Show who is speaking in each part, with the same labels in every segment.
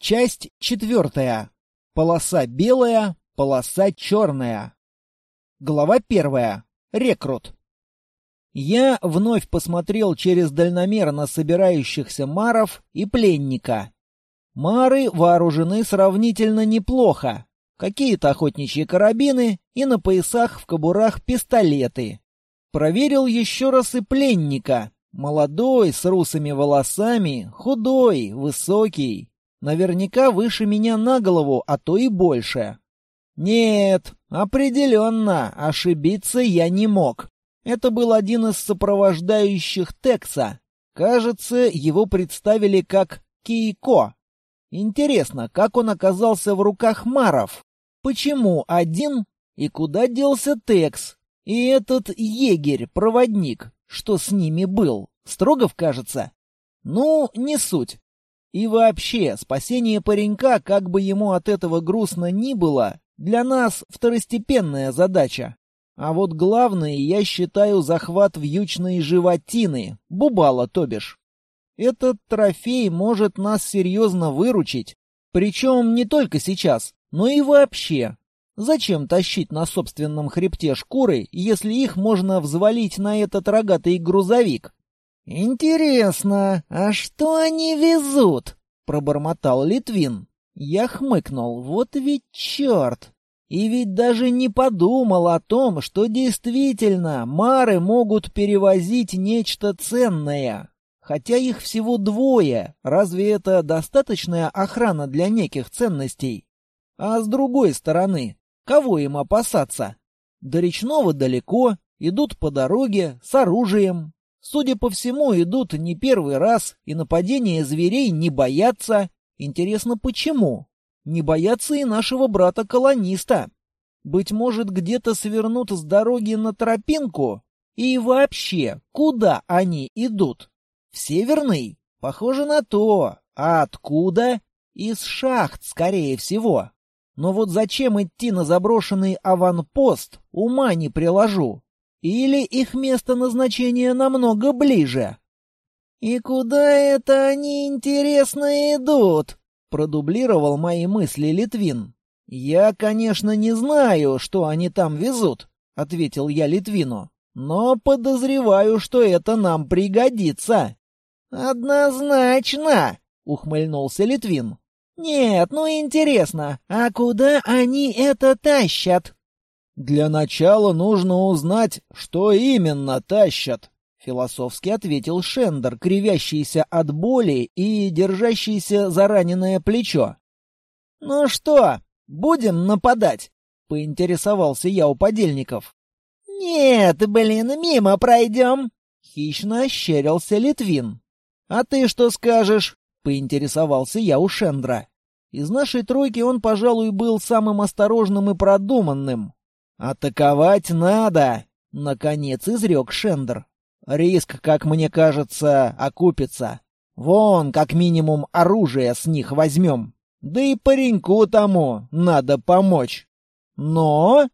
Speaker 1: Часть четвертая. Полоса белая, полоса черная. Глава первая. Рекрут. Я вновь посмотрел через дальномер на собирающихся маров и пленника. Мары вооружены сравнительно неплохо. Какие-то охотничьи карабины и на поясах в кобурах пистолеты. Проверил еще раз и пленника. Молодой, с русыми волосами, худой, высокий. Наверняка выше меня на голову, а то и больше. Нет, определенно, ошибиться я не мог. Это был один из сопровождающих Текса. Кажется, его представили как Кейко. Интересно, как он оказался в руках Маров? Почему один? И куда делся Текс? И этот егерь-проводник, что с ними был? Строгов, кажется? Ну, не суть. И вообще, спасение паренька, как бы ему от этого грустно ни было, для нас второстепенная задача. А вот главное, я считаю захват вьючной животины, бубала то бишь. Этот трофей может нас серьезно выручить. Причем не только сейчас, но и вообще. Зачем тащить на собственном хребте шкуры, если их можно взвалить на этот рогатый грузовик? «Интересно, а что они везут?» — пробормотал Литвин. Я хмыкнул. «Вот ведь черт! И ведь даже не подумал о том, что действительно мары могут перевозить нечто ценное. Хотя их всего двое, разве это достаточная охрана для неких ценностей? А с другой стороны, кого им опасаться? До речного далеко, идут по дороге, с оружием, Судя по всему, идут не первый раз, и нападения зверей не боятся. Интересно, почему? Не боятся и нашего брата-колониста. Быть может, где-то свернут с дороги на тропинку? И вообще, куда они идут? В Северный? Похоже на то. А откуда? Из шахт, скорее всего. Но вот зачем идти на заброшенный аванпост, ума не приложу. Или их место назначения намного ближе? «И куда это они, интересно, идут?» — продублировал мои мысли Литвин. «Я, конечно, не знаю, что они там везут», — ответил я Литвину. «Но подозреваю, что это нам пригодится». «Однозначно!» — ухмыльнулся Литвин. «Нет, ну интересно, а куда они это тащат?»
Speaker 2: «Для начала нужно узнать, что именно тащат», — философски ответил Шендер, кривящийся от боли и держащийся за раненое плечо.
Speaker 1: «Ну что, будем нападать?» — поинтересовался я у подельников.
Speaker 3: «Нет, блин, мимо пройдем!»
Speaker 1: — хищно ощерился Литвин. «А ты что скажешь?» — поинтересовался я у Шендра. Из нашей тройки он, пожалуй, был самым осторожным и продуманным. «Атаковать надо!» — наконец изрек Шендер. «Риск, как мне кажется, окупится. Вон, как минимум, оружие с них возьмем. Да и пареньку тому надо помочь. Но...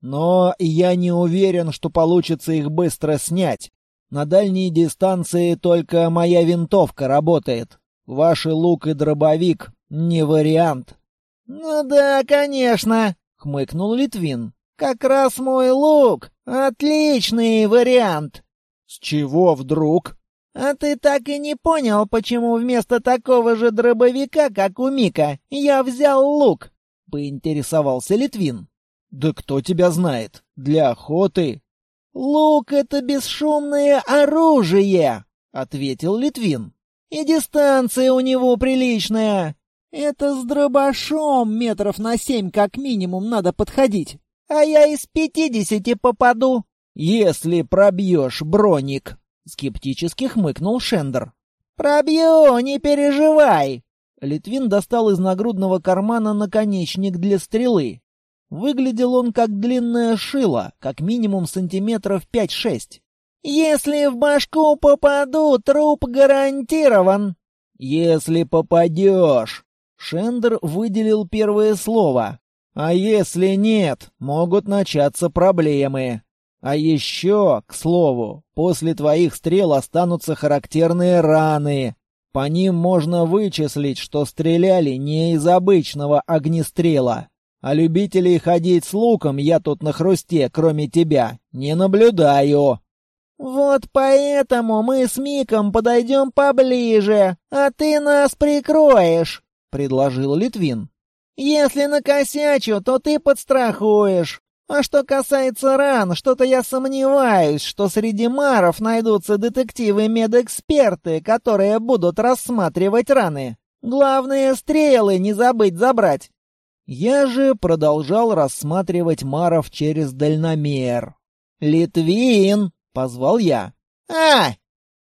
Speaker 1: Но я не уверен, что получится их быстро снять. На дальней дистанции только моя винтовка работает. Ваш лук и дробовик — не вариант».
Speaker 3: «Ну да, конечно», — хмыкнул Литвин. Как раз мой лук. Отличный вариант.
Speaker 2: С чего вдруг?
Speaker 3: А ты так и не понял, почему вместо такого же дробовика, как у Мика, я взял лук? Поинтересовался Литвин.
Speaker 2: Да кто тебя знает? Для охоты.
Speaker 3: Лук — это бесшумное оружие, ответил Литвин. И дистанция у него приличная. Это с дробашом метров на семь как минимум надо подходить а я из пятидесяти попаду.
Speaker 1: Если пробьешь броник, скептически хмыкнул Шендер.
Speaker 3: Пробью, не переживай.
Speaker 1: Литвин достал из нагрудного кармана наконечник для стрелы. Выглядел он как длинное шило, как минимум сантиметров пять-шесть.
Speaker 3: «Если в башку попаду, труп гарантирован».
Speaker 1: «Если попадешь». Шендер выделил первое слово. А если нет, могут начаться проблемы. А еще, к слову, после твоих стрел останутся характерные раны.
Speaker 2: По ним можно вычислить, что стреляли не из обычного огнестрела. А любителей ходить с луком я тут на хрусте, кроме тебя, не наблюдаю.
Speaker 3: Вот поэтому мы с Миком подойдем поближе, а ты нас прикроешь, предложил Литвин. Если накосячу, то ты подстрахуешь. А что касается ран, что-то я сомневаюсь, что среди маров найдутся детективы-медэксперты, которые будут рассматривать раны. Главное, стрелы не забыть забрать.
Speaker 2: Я же продолжал рассматривать Маров через дальномер. «Литвин!» — позвал я.
Speaker 3: «А!»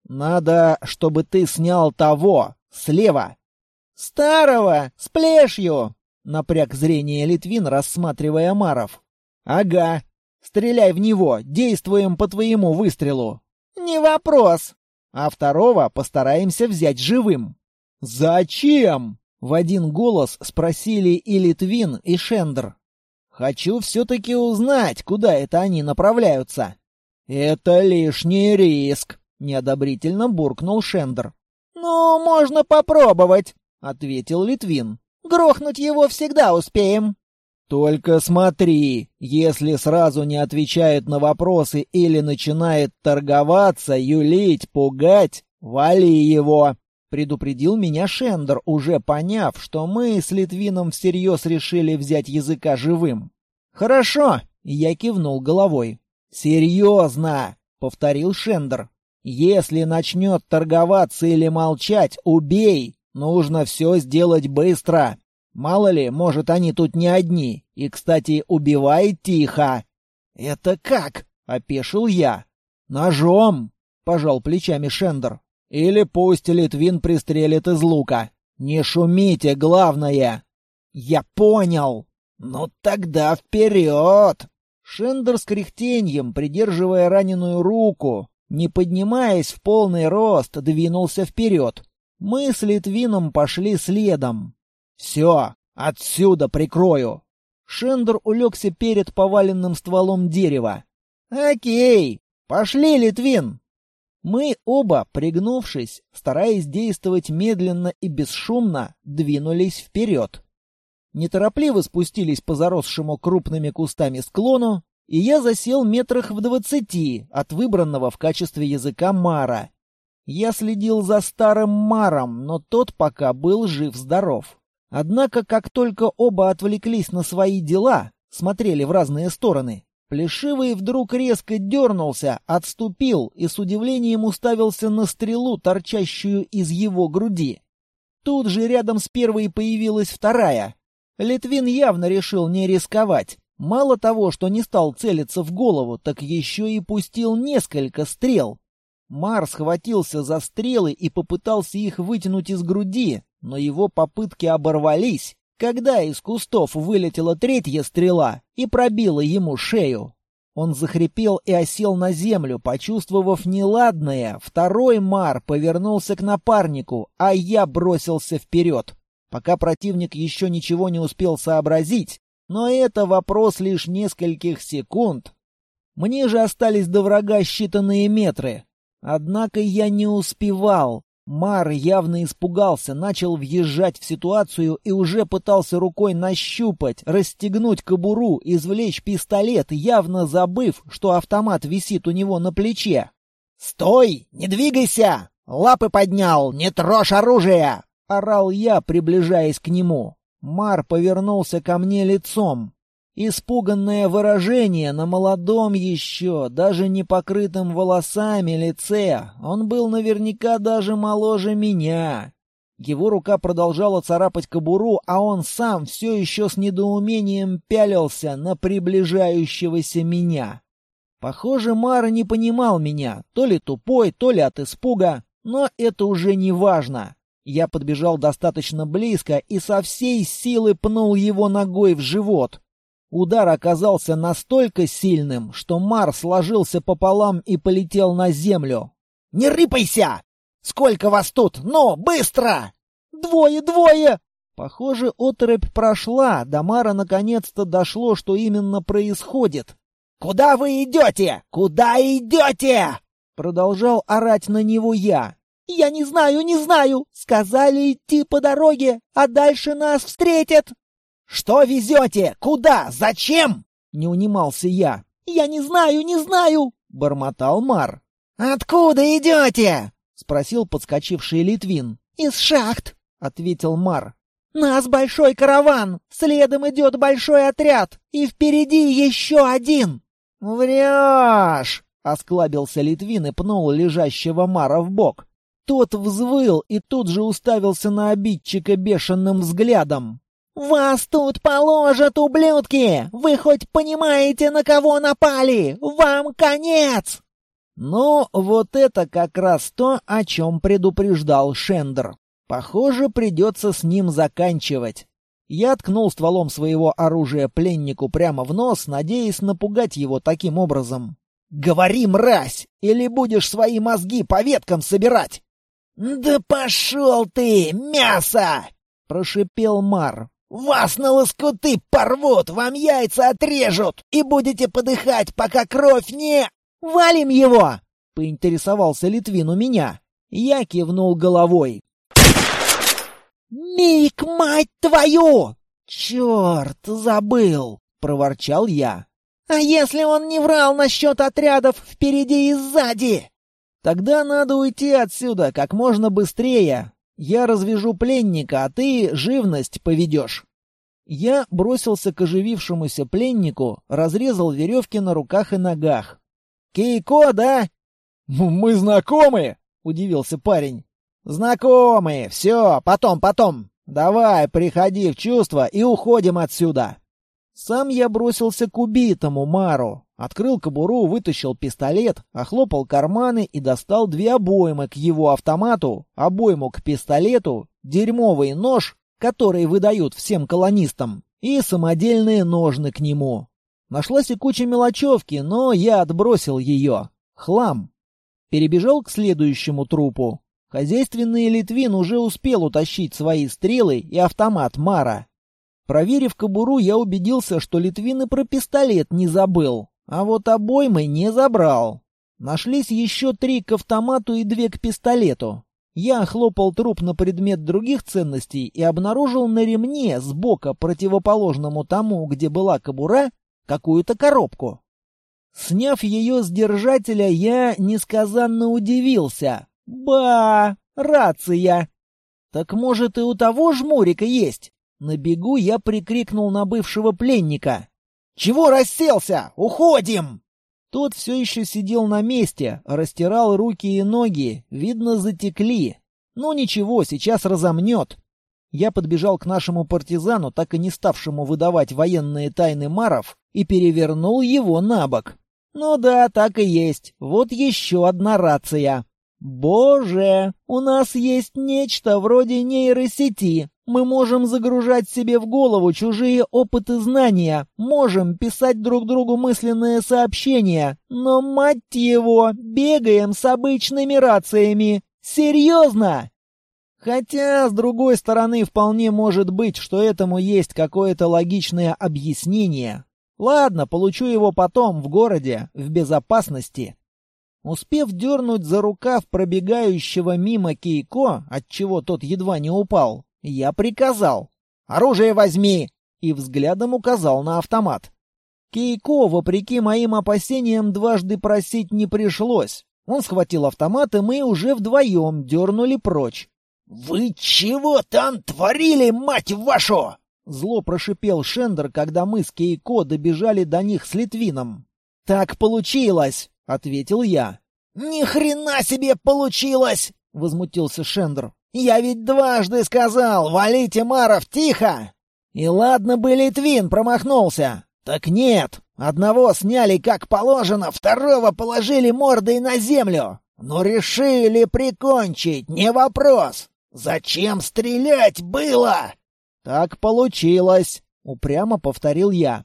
Speaker 2: «Надо, чтобы ты снял того, слева».
Speaker 3: «Старого, с плешью!»
Speaker 2: — напряг зрение Литвин, рассматривая Маров.
Speaker 1: «Ага. Стреляй в него, действуем по твоему выстрелу».
Speaker 3: «Не вопрос».
Speaker 1: «А второго постараемся взять живым».
Speaker 2: «Зачем?» В один голос спросили и Литвин, и Шендер.
Speaker 1: «Хочу все-таки узнать, куда это они направляются».
Speaker 2: «Это лишний риск», — неодобрительно буркнул Шендер.
Speaker 3: «Ну, можно попробовать», — ответил Литвин. «Грохнуть его всегда успеем».
Speaker 2: «Только смотри, если сразу не отвечает на вопросы или начинает торговаться, юлить, пугать, вали его!» Предупредил меня Шендер, уже поняв, что мы с Литвином всерьез решили взять языка живым.
Speaker 1: «Хорошо!» — я кивнул головой.
Speaker 2: «Серьезно!» — повторил Шендер. «Если начнет торговаться или молчать, убей! Нужно все сделать быстро! Мало ли, может, они тут не одни. И, кстати, убивай тихо!»
Speaker 1: «Это как?» — опешил я.
Speaker 2: «Ножом!» — пожал плечами Шендер. Или пусть Литвин пристрелит из лука. Не шумите, главное.
Speaker 1: Я понял. Ну тогда вперед! Шендер с кряхтеньем, придерживая раненую руку, не поднимаясь в полный рост, двинулся вперед. Мы с Литвином пошли следом.
Speaker 2: Все, отсюда прикрою.
Speaker 1: Шендер улегся перед поваленным стволом дерева. «Окей, пошли, Литвин!» Мы оба, пригнувшись, стараясь действовать медленно и бесшумно, двинулись вперед. Неторопливо спустились по заросшему крупными кустами склону, и я засел метрах в двадцати от выбранного в качестве языка Мара. Я следил за старым Маром, но тот пока был жив-здоров. Однако, как только оба отвлеклись на свои дела, смотрели в разные стороны, Плешивый вдруг резко дернулся, отступил и с удивлением уставился на стрелу, торчащую из его груди. Тут же рядом с первой появилась вторая. Литвин явно решил не рисковать. Мало того, что не стал целиться в голову, так еще и пустил несколько стрел. Мар схватился за стрелы и попытался их вытянуть из груди, но его попытки оборвались, когда из кустов вылетела третья стрела и пробила ему шею. Он захрипел и осел на землю, почувствовав неладное. Второй мар повернулся к напарнику, а я бросился вперед. Пока противник еще ничего не успел сообразить, но это вопрос лишь нескольких секунд. Мне же остались до врага считанные метры. Однако я не успевал. Мар явно испугался, начал въезжать в ситуацию и уже пытался рукой нащупать, расстегнуть кобуру, извлечь пистолет, явно забыв, что автомат висит у него на плече.
Speaker 3: «Стой! Не двигайся! Лапы поднял! Не трожь оружие!»
Speaker 1: — орал я, приближаясь к нему. Мар повернулся ко мне лицом. Испуганное выражение на молодом еще, даже не покрытом волосами лице. Он был наверняка даже моложе меня. Его рука продолжала царапать кобуру, а он сам все еще с недоумением пялился на приближающегося меня. Похоже, Мара не понимал меня, то ли тупой, то ли от испуга, но это уже не важно. Я подбежал достаточно близко и со всей силы пнул его ногой в живот. Удар оказался настолько сильным, что Мар сложился пополам и полетел на землю.
Speaker 3: «Не рыпайся! Сколько вас тут? Ну, быстро!»
Speaker 1: «Двое, двое!» Похоже, оторопь прошла, до Мара наконец-то дошло, что именно происходит.
Speaker 3: «Куда вы идете? Куда идете?»
Speaker 1: Продолжал орать на него я.
Speaker 3: «Я не знаю, не знаю! Сказали идти по дороге, а дальше нас встретят!»
Speaker 1: «Что везете? Куда? Зачем?» — не унимался я.
Speaker 3: «Я не знаю, не знаю!» — бормотал Мар.
Speaker 1: «Откуда идете?» — спросил подскочивший Литвин.
Speaker 3: «Из шахт!» — ответил Мар. «Нас большой караван, следом идет большой отряд, и впереди еще один!»
Speaker 1: «Врешь!» — осклабился Литвин и пнул лежащего Мара в бок. Тот взвыл и тут же уставился на обидчика бешеным взглядом.
Speaker 3: «Вас тут положат, ублюдки! Вы хоть понимаете, на кого напали? Вам конец!»
Speaker 1: Ну, вот это как раз то, о чем предупреждал Шендер. Похоже, придется с ним заканчивать. Я ткнул стволом своего оружия пленнику прямо в нос, надеясь напугать его таким образом. «Говори, мразь, или будешь свои мозги по веткам собирать!»
Speaker 3: «Да пошел ты, мясо!» — прошипел Мар. «Вас на лоскуты порвут, вам яйца отрежут, и будете подыхать, пока кровь не...» «Валим его!» — поинтересовался Литвин у меня. Я кивнул головой. «Мик, мать твою!» «Черт, забыл!» — проворчал я. «А если он не врал насчет отрядов впереди и сзади?»
Speaker 1: «Тогда надо уйти отсюда как можно быстрее. Я развяжу пленника, а ты живность поведешь». Я бросился к оживившемуся пленнику, разрезал веревки на руках и ногах. «Кейко, да?»
Speaker 2: «Мы знакомы?» — удивился парень.
Speaker 1: «Знакомые, все, потом, потом. Давай, приходи в чувство и уходим отсюда». Сам я бросился к убитому Мару, открыл кобуру, вытащил пистолет, охлопал карманы и достал две обоймы к его автомату, обойму к пистолету, дерьмовый нож, который выдают всем колонистам, и самодельные ножны к нему. Нашлась и куча мелочевки, но я отбросил ее. Хлам. Перебежал к следующему трупу. Хозяйственный Литвин уже успел утащить свои стрелы и автомат Мара. Проверив кобуру, я убедился, что Литвин и про пистолет не забыл, а вот обоймы не забрал. Нашлись еще три к автомату и две к пистолету. Я охлопал труп на предмет других ценностей и обнаружил на ремне сбока противоположному тому, где была кобура, какую-то коробку. Сняв ее с держателя, я несказанно удивился. «Ба! Рация!» «Так, может, и у того жмурика есть?» На бегу я прикрикнул на бывшего пленника. «Чего расселся? Уходим!» Тот все еще сидел на месте, растирал руки и ноги, видно, затекли. Ну ничего, сейчас разомнет. Я подбежал к нашему партизану, так и не ставшему выдавать военные тайны Маров, и перевернул его на бок. Ну да, так и есть. Вот еще одна рация. Боже, у нас есть нечто вроде нейросети. Мы можем загружать себе в голову чужие опыты знания, можем писать друг другу мысленные сообщения, но, мать его, бегаем с обычными рациями. Серьезно? Хотя, с другой стороны, вполне может быть, что этому есть какое-то логичное объяснение. Ладно, получу его потом, в городе, в безопасности. Успев дернуть за рукав пробегающего мимо Кейко, отчего тот едва не упал, я приказал «Оружие возьми!» и взглядом указал на автомат. Кейко, вопреки моим опасениям, дважды просить не пришлось. Он схватил автомат, и мы уже вдвоем дернули прочь.
Speaker 3: «Вы чего там творили, мать вашу?»
Speaker 1: Зло прошипел Шендер, когда мы с Кейко добежали до них с Литвином. «Так получилось!» — ответил я.
Speaker 3: «Ни хрена себе получилось!» — возмутился Шендер. «Я ведь дважды сказал, валите Маров, тихо!»
Speaker 1: «И ладно бы Литвин промахнулся. Так нет, одного сняли как положено, второго положили мордой на землю. Но решили прикончить, не вопрос. Зачем стрелять было?» «Так получилось», — упрямо повторил я.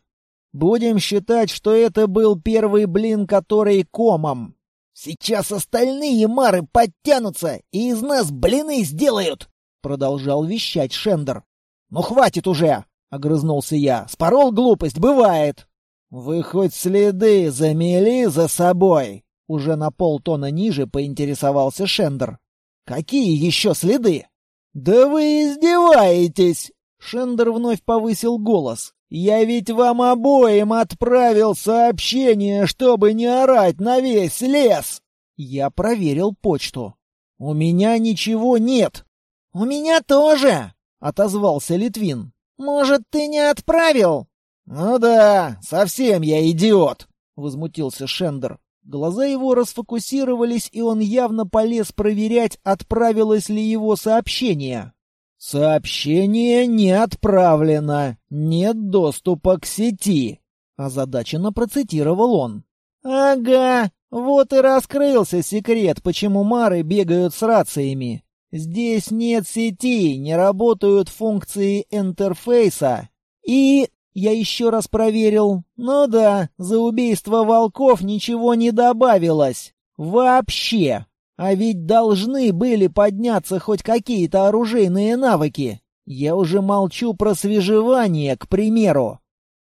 Speaker 1: Будем считать, что это был первый блин, который комом.
Speaker 3: Сейчас остальные мары подтянутся и из нас блины сделают, продолжал вещать Шендер.
Speaker 1: Ну хватит уже, огрызнулся я. Спорол глупость, бывает. Вы хоть следы замели за собой? Уже на полтона ниже поинтересовался Шендер. Какие еще следы? Да вы издеваетесь! Шендер вновь повысил голос. «Я ведь вам обоим отправил сообщение, чтобы не орать на весь лес!» Я проверил почту. «У меня ничего нет!» «У меня тоже!» — отозвался Литвин. «Может, ты не отправил?» «Ну да, совсем я идиот!» — возмутился Шендер. Глаза его расфокусировались, и он явно полез проверять, отправилось ли его сообщение. «Сообщение не отправлено. Нет доступа к сети», — озадаченно процитировал он. «Ага, вот и раскрылся секрет, почему мары бегают с рациями. Здесь нет сети, не работают функции интерфейса. И я еще раз проверил. Ну да, за убийство волков ничего не добавилось. Вообще. А ведь должны были подняться хоть какие-то оружейные навыки. Я уже молчу про свежевание, к примеру.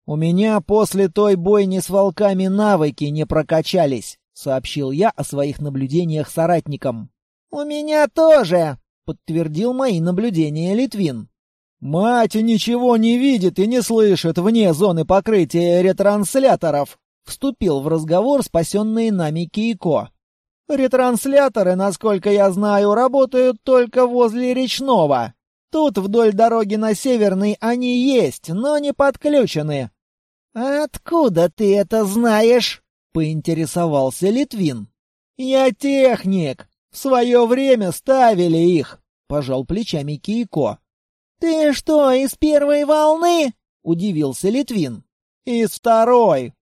Speaker 1: У меня после той бойни с волками навыки не прокачались, сообщил я о своих наблюдениях соратникам. У меня тоже, подтвердил мои наблюдения Литвин. Мать ничего не видит и не слышит вне зоны покрытия ретрансляторов, вступил в разговор спасенный нами Кейко. Ретрансляторы, насколько я знаю, работают только возле речного. Тут вдоль дороги на Северный они есть, но не подключены. Откуда ты это знаешь? поинтересовался Литвин. Я техник. В свое время ставили их, пожал плечами Кейко. Ты что, из первой волны? удивился Литвин. Из второй.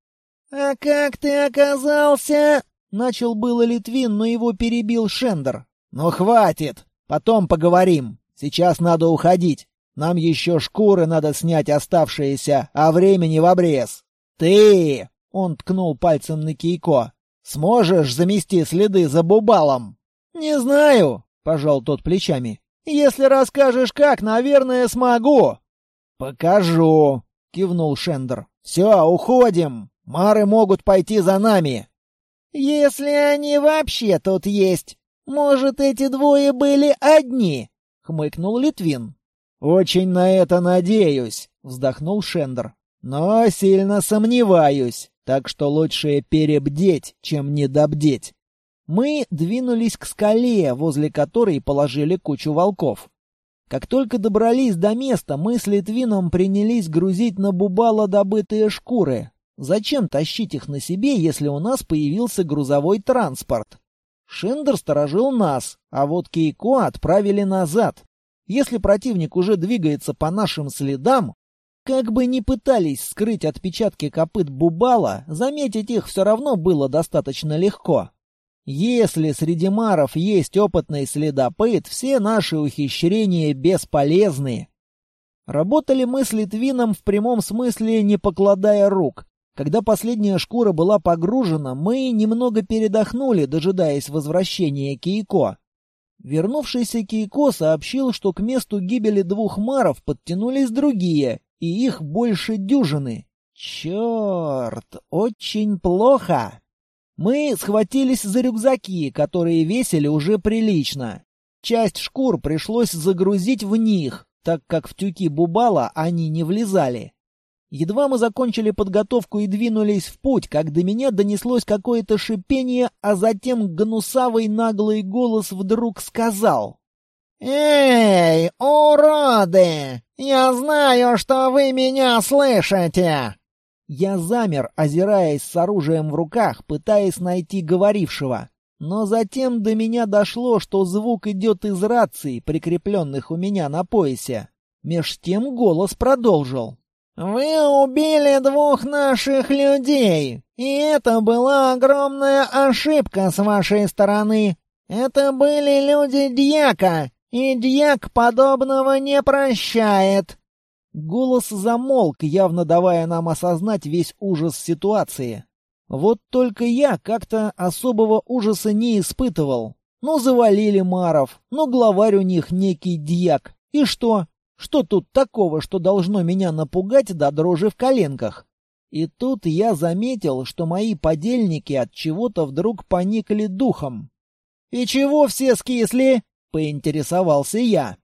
Speaker 1: А как ты оказался Начал было Литвин, но его перебил Шендер. «Ну хватит! Потом поговорим. Сейчас надо уходить. Нам еще шкуры надо снять оставшиеся, а времени в обрез. Ты!» — он ткнул пальцем на Кейко. «Сможешь замести следы за Бубалом?» «Не знаю», — пожал тот плечами. «Если расскажешь как, наверное, смогу». «Покажу», — кивнул Шендер. «Все, уходим. Мары могут пойти за нами. «Если они вообще тут есть, может, эти двое были одни?» — хмыкнул Литвин. «Очень на это надеюсь», — вздохнул Шендер. «Но сильно сомневаюсь, так что лучше перебдеть, чем недобдеть». Мы двинулись к скале, возле которой положили кучу волков. Как только добрались до места, мы с Литвином принялись грузить на бубало добытые шкуры, Зачем тащить их на себе, если у нас появился грузовой транспорт? Шиндер сторожил нас, а вот Кейко отправили назад. Если противник уже двигается по нашим следам, как бы ни пытались скрыть отпечатки копыт Бубала, заметить их все равно было достаточно легко. Если среди маров есть опытный следопыт, все наши ухищрения бесполезны. Работали мы с Литвином в прямом смысле, не покладая рук. Когда последняя шкура была погружена, мы немного передохнули, дожидаясь возвращения Кейко. Вернувшийся Кейко сообщил, что к месту гибели двух маров подтянулись другие, и их больше дюжины. Черт, очень плохо. Мы схватились за рюкзаки, которые весили уже прилично. Часть шкур пришлось загрузить в них, так как в тюки Бубала они не влезали. Едва мы закончили подготовку и двинулись в путь, как до меня донеслось какое-то шипение, а затем гнусавый наглый голос вдруг сказал. «Эй, уроды! Я знаю, что вы меня слышите!» Я замер, озираясь с оружием в руках, пытаясь найти говорившего. Но затем до меня дошло, что звук идет из раций, прикрепленных у меня на поясе. Меж тем голос продолжил. «Вы убили двух наших людей, и это была огромная ошибка с вашей стороны. Это были люди Дьяка, и Дьяк подобного не прощает». Голос замолк, явно давая нам осознать весь ужас ситуации. Вот только я как-то особого ужаса не испытывал. Ну, завалили Маров, ну, главарь у них некий дьяк. И что? Что тут такого, что должно меня напугать до дрожи в коленках? И тут я заметил, что мои подельники от чего-то вдруг поникли духом. «И чего все скисли?» — поинтересовался я.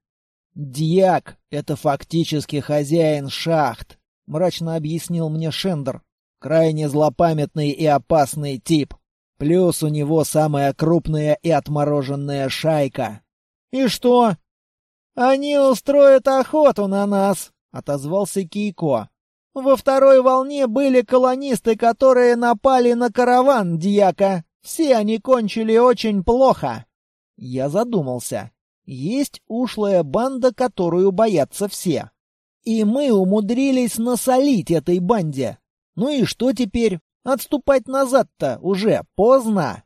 Speaker 1: «Дьяк — это фактически хозяин шахт», — мрачно объяснил мне Шендер. «Крайне злопамятный и опасный тип. Плюс у него самая крупная и отмороженная шайка». «И что?» «Они устроят охоту на нас», — отозвался Кейко. «Во второй волне были колонисты, которые напали на караван Дьяка. Все они кончили очень плохо». Я задумался. Есть ушлая банда, которую боятся все. И мы умудрились насолить этой банде. Ну и что теперь? Отступать назад-то уже поздно.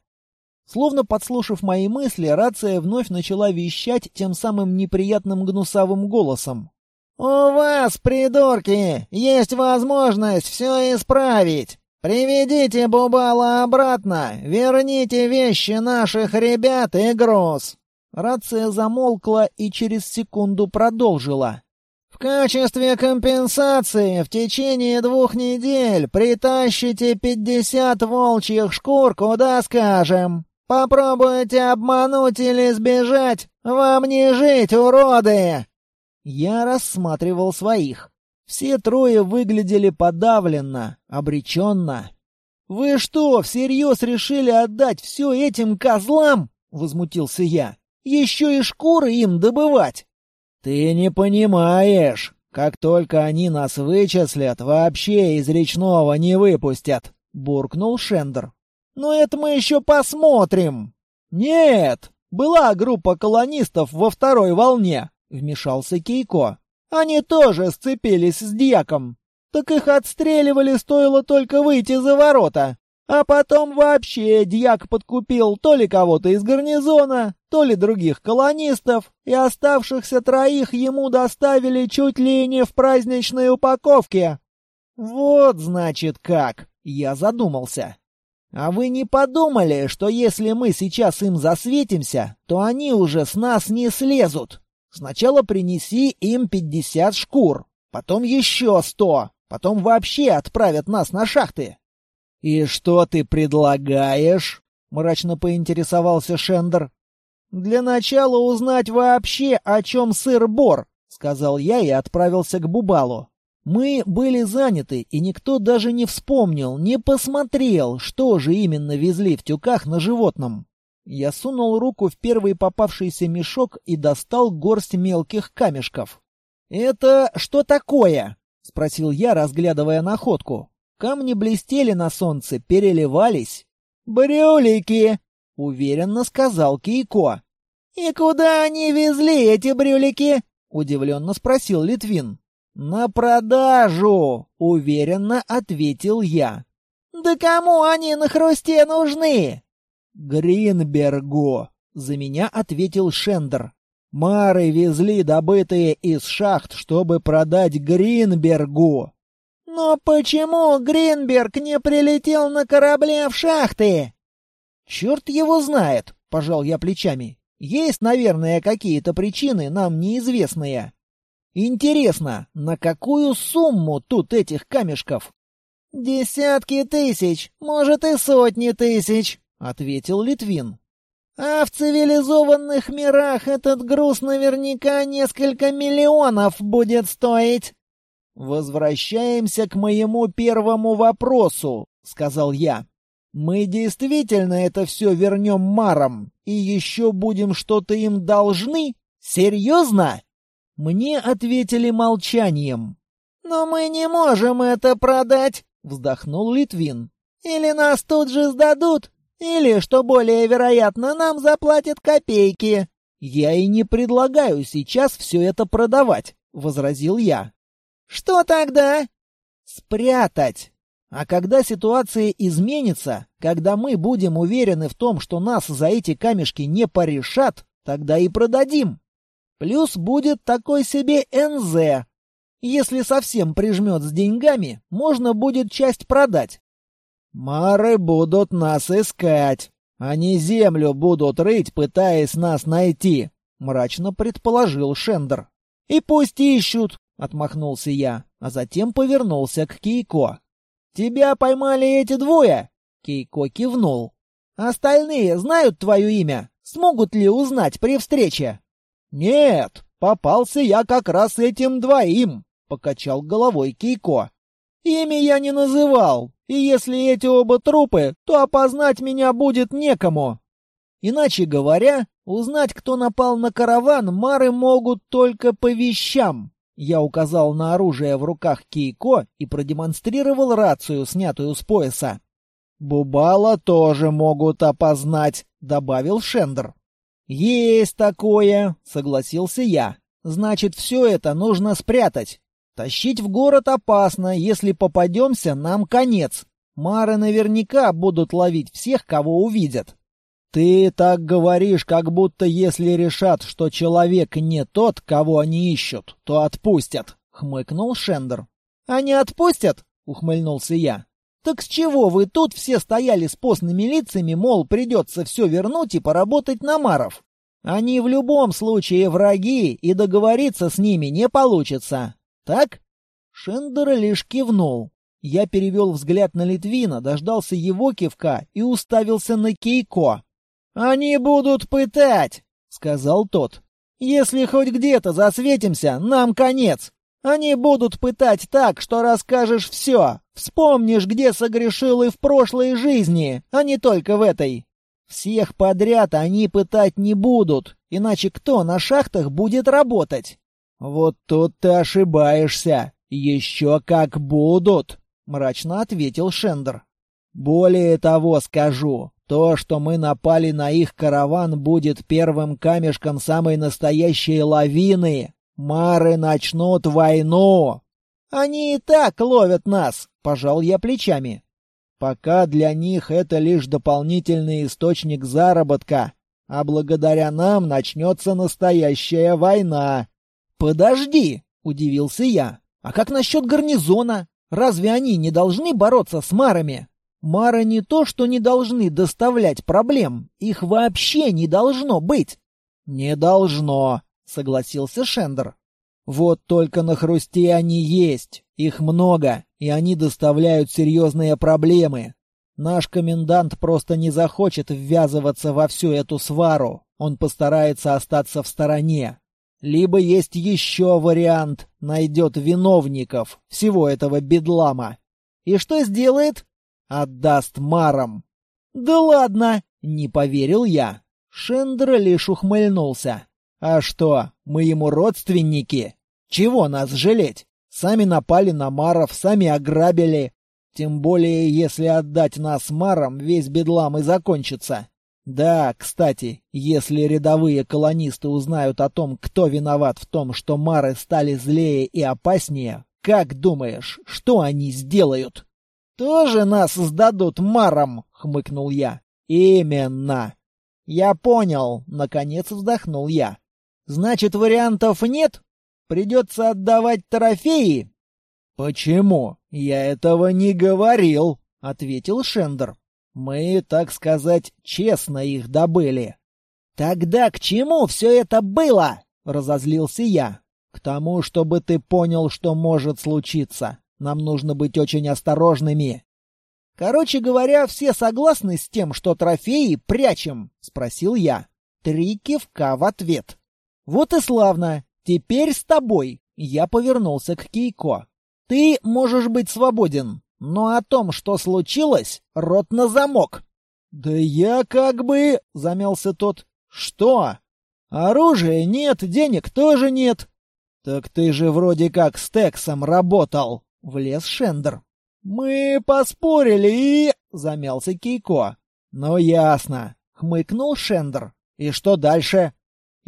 Speaker 1: Словно подслушав мои мысли, рация вновь начала вещать тем самым неприятным гнусавым голосом. «У вас, придурки, есть возможность все исправить. Приведите Бубала обратно, верните вещи наших ребят и груз. Рация замолкла и через секунду продолжила. «В качестве компенсации в течение двух недель притащите пятьдесят волчьих шкур, куда скажем. Попробуйте обмануть или сбежать, вам не жить, уроды!» Я рассматривал своих. Все трое выглядели подавленно, обреченно. «Вы что, всерьез решили отдать все этим козлам?» — возмутился я. Еще и шкуры им добывать. Ты не понимаешь. Как только они нас вычислят, вообще из речного не выпустят, буркнул Шендер. Но это мы еще посмотрим. Нет, была группа колонистов во второй волне, вмешался Кейко. Они тоже сцепились с дьяком. Так их отстреливали, стоило только выйти за ворота. А потом вообще дьяк подкупил то ли кого-то из гарнизона, то ли других колонистов, и оставшихся троих ему доставили чуть ли не в праздничной упаковке. Вот, значит, как. Я задумался. А вы не подумали, что если мы сейчас им засветимся, то они уже с нас не слезут? Сначала принеси им пятьдесят шкур, потом еще сто, потом вообще отправят нас на шахты. «И что ты предлагаешь?» — мрачно поинтересовался Шендер. «Для начала узнать вообще, о чем сыр-бор», — сказал я и отправился к Бубалу. Мы были заняты, и никто даже не вспомнил, не посмотрел, что же именно везли в тюках на животном. Я сунул руку в первый попавшийся мешок и достал горсть мелких камешков. «Это что такое?» — спросил я, разглядывая находку. Камни блестели на солнце, переливались. «Брюлики!» — уверенно сказал Кейко. «И куда они везли эти брюлики?» — удивленно спросил Литвин. «На продажу!» — уверенно ответил я. «Да кому они на хрусте нужны?» «Гринбергу!» — за меня ответил Шендер. «Мары везли добытые из шахт, чтобы продать Гринбергу!» «Но почему Гринберг не прилетел на корабле в шахты?» «Черт его знает», — пожал я плечами. «Есть, наверное, какие-то причины, нам неизвестные. Интересно, на какую сумму тут этих камешков?» «Десятки тысяч, может и сотни тысяч», — ответил Литвин. «А в цивилизованных мирах этот груз наверняка несколько миллионов будет стоить». «Возвращаемся к моему первому вопросу», — сказал я. «Мы действительно это все вернем марам и еще будем что-то им должны? Серьезно?» Мне ответили молчанием. «Но мы не можем это продать», — вздохнул Литвин. «Или нас тут же сдадут, или, что более вероятно, нам заплатят копейки». «Я и не предлагаю сейчас все это продавать», — возразил я. «Что тогда?» «Спрятать. А когда ситуация изменится, когда мы будем уверены в том, что нас за эти камешки не порешат, тогда и продадим. Плюс будет такой себе НЗ. Если совсем прижмет с деньгами, можно будет часть продать. Мары будут нас искать. Они землю будут рыть, пытаясь нас найти, мрачно предположил Шендер. И пусть ищут, Отмахнулся я, а затем повернулся к Кейко. «Тебя поймали эти двое?» Кейко кивнул. «Остальные знают твое имя?»
Speaker 3: — Смогут ли узнать при встрече?
Speaker 2: Нет, попался я как раз этим двоим, покачал головой Кейко. Имя я не называл, и если эти оба трупы, то опознать меня будет некому. Иначе говоря, узнать, кто напал на караван, мары могут только по вещам. Я указал на оружие в руках Кейко и продемонстрировал рацию, снятую с пояса. «Бубала тоже могут опознать», — добавил Шендер. «Есть такое», — согласился я. «Значит, все это нужно спрятать. Тащить в город опасно, если попадемся, нам конец. Мары наверняка будут ловить всех, кого увидят». «Ты так говоришь, как будто если решат, что человек не тот, кого они ищут, то отпустят», — хмыкнул Шендер.
Speaker 3: «Они отпустят?» — ухмыльнулся я. Так с чего вы тут все стояли с постными лицами, мол, придется все вернуть и поработать на Маров? Они в любом случае враги, и договориться с ними не получится. Так? Шендер лишь кивнул. Я перевел взгляд на Литвина, дождался его кивка и уставился на Кейко. «Они будут пытать!» — сказал тот. «Если хоть где-то засветимся, нам конец!» Они будут пытать так, что расскажешь все. Вспомнишь, где согрешил и в прошлой жизни, а не только в этой. Всех подряд они пытать не будут, иначе кто на шахтах будет работать?
Speaker 2: Вот тут ты ошибаешься. Еще как будут, мрачно ответил Шендер. Более того скажу, то, что мы напали на их караван, будет первым камешком самой настоящей лавины, Мары начнут войну. Они и так ловят нас, пожал я плечами. Пока для них это лишь дополнительный источник заработка, а благодаря нам начнется настоящая война.
Speaker 3: Подожди, удивился я. А как насчет гарнизона? Разве они не должны бороться с марами? Мары не то, что не должны доставлять проблем, их вообще не должно быть.
Speaker 2: Не должно, согласился Шендер. Вот только на хрусте они есть, их много, и они доставляют серьезные проблемы. Наш комендант просто не захочет ввязываться во всю эту свару, он постарается остаться в стороне. Либо есть еще вариант, найдет виновников всего этого бедлама.
Speaker 3: И что сделает?
Speaker 2: Отдаст марам.
Speaker 3: Да ладно,
Speaker 2: не поверил я. Шендра лишь ухмыльнулся. А что, мы ему родственники? Чего нас жалеть? Сами напали на маров, сами ограбили. Тем более, если отдать нас марам, весь бедлам и закончится. Да, кстати, если рядовые колонисты узнают о том, кто виноват в том, что мары стали злее и опаснее, как думаешь, что они сделают?
Speaker 3: Тоже нас сдадут марам, хмыкнул я.
Speaker 2: Именно.
Speaker 3: Я понял, наконец вздохнул я. Значит, вариантов нет? Придется отдавать трофеи.
Speaker 2: Почему? Я этого не говорил, ответил Шендер. Мы, так сказать, честно их добыли.
Speaker 3: Тогда к чему все это было? разозлился я.
Speaker 2: К тому, чтобы ты понял, что может случиться. Нам нужно быть очень осторожными.
Speaker 3: Короче говоря, все согласны с тем, что трофеи прячем, спросил я. Три кивка в ответ. Вот и славно. Теперь с тобой. Я повернулся к Кейко. Ты можешь быть свободен, но о том, что случилось, рот на замок.
Speaker 2: Да я как бы, замялся тот.
Speaker 3: Что?
Speaker 2: Оружия нет, денег тоже нет. Так ты же вроде как с Тексом работал, влез Шендер.
Speaker 3: Мы поспорили и...
Speaker 2: замялся Кейко. Ну ясно, хмыкнул Шендер. И что дальше?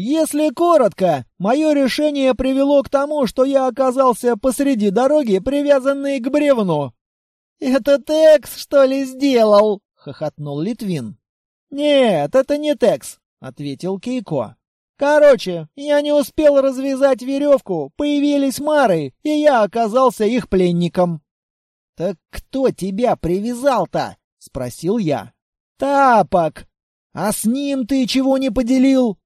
Speaker 3: Если коротко, мое решение привело к тому, что я оказался посреди дороги, привязанный к бревну. «Это Текс, что ли, сделал?» — хохотнул Литвин. «Нет, это не Текс», — ответил Кейко. «Короче, я не успел развязать веревку, появились мары, и я оказался их пленником».
Speaker 2: «Так кто тебя привязал-то?» — спросил я.
Speaker 3: «Тапок».
Speaker 2: «А с ним ты чего не поделил?»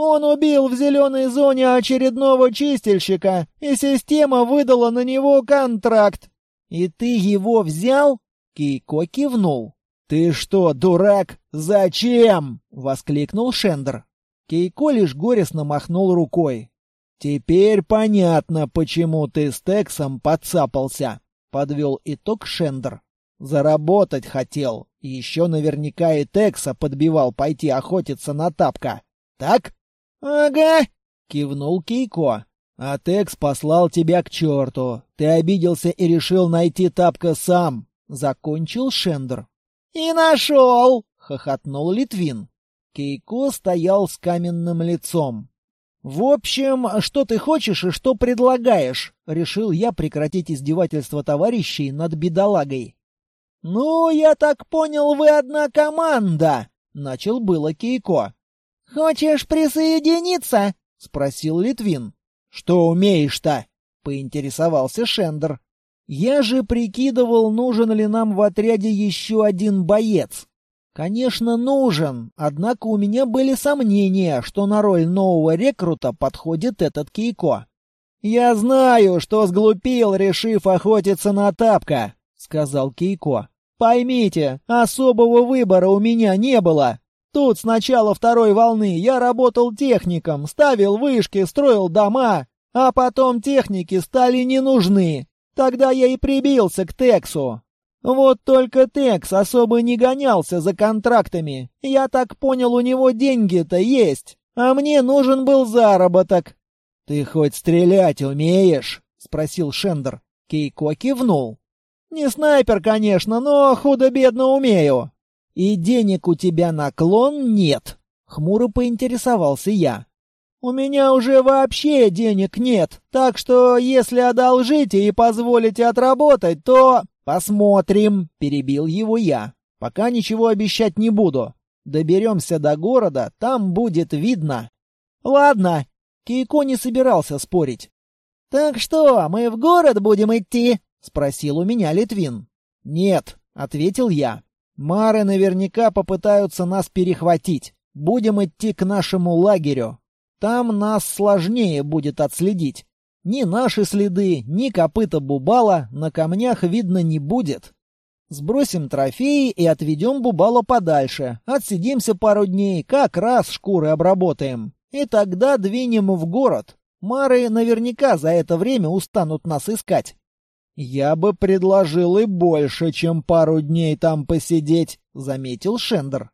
Speaker 3: Он убил в зеленой зоне очередного чистильщика, и система выдала на него контракт.
Speaker 2: И ты его взял? Кейко кивнул.
Speaker 1: «Ты что, дурак? Зачем?» — воскликнул Шендер. Кейко лишь горестно махнул рукой. «Теперь понятно, почему ты с Тексом подцапался», — подвел итог Шендер. «Заработать хотел, и еще наверняка и Текса подбивал пойти охотиться на тапка. Так?»
Speaker 3: «Ага», —
Speaker 1: кивнул Кейко. «А Текс послал тебя к черту. Ты обиделся и решил найти тапка сам», — закончил Шендер.
Speaker 3: «И нашел!»
Speaker 1: — хохотнул Литвин. Кейко стоял с каменным лицом. «В общем, что ты хочешь и что предлагаешь?» — решил я прекратить издевательство товарищей над бедолагой.
Speaker 3: «Ну, я так понял, вы одна команда!»
Speaker 1: — начал было Кейко.
Speaker 3: «Хочешь присоединиться?» — спросил Литвин.
Speaker 1: «Что умеешь-то?» — поинтересовался Шендер. «Я же прикидывал, нужен ли нам в отряде еще один боец. Конечно, нужен, однако у меня были сомнения, что на роль нового рекрута подходит этот Кейко. «Я знаю, что сглупил, решив охотиться на тапка», — сказал Кейко. «Поймите, особого выбора у меня не было. Тут с начала второй волны я работал техником, ставил вышки, строил дома, а потом техники стали не нужны. Тогда я и прибился к Тексу. Вот только Текс особо не гонялся за контрактами. Я так понял, у него деньги-то есть, а мне нужен был заработок. «Ты хоть стрелять умеешь?» — спросил Шендер. Кейко кивнул. «Не снайпер, конечно, но худо-бедно умею. «И денег у тебя на клон нет?» — хмуро поинтересовался я. «У меня уже вообще денег нет, так что если одолжите и позволите отработать, то...» «Посмотрим», — перебил его я. «Пока ничего обещать не буду. Доберемся до города, там будет видно». «Ладно», — Кейко не собирался спорить.
Speaker 3: «Так что, мы в город будем идти?»
Speaker 1: — спросил у меня Литвин. «Нет», — ответил я. Мары наверняка попытаются нас перехватить. Будем идти к нашему лагерю. Там нас сложнее будет отследить. Ни наши следы, ни копыта Бубала на камнях видно не будет. Сбросим трофеи и отведем Бубала подальше. Отсидимся пару дней, как раз шкуры обработаем. И тогда двинем в город. Мары наверняка за это время устанут нас искать. «Я бы предложил и больше, чем пару дней там посидеть», — заметил Шендер.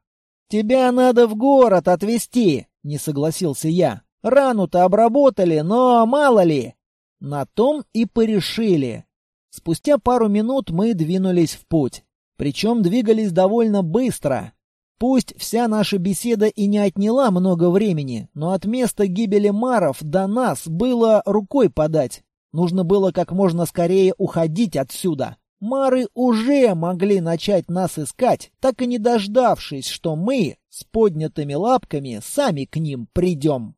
Speaker 1: «Тебя надо в город отвезти», — не согласился я. «Рану-то обработали, но мало ли». На том и порешили. Спустя пару минут мы двинулись в путь. Причем двигались довольно быстро. Пусть вся наша беседа и не отняла много времени, но от места гибели Маров до нас было рукой подать. Нужно было как можно скорее уходить отсюда. Мары уже могли начать нас искать, так и не дождавшись, что мы с поднятыми лапками сами к ним придем.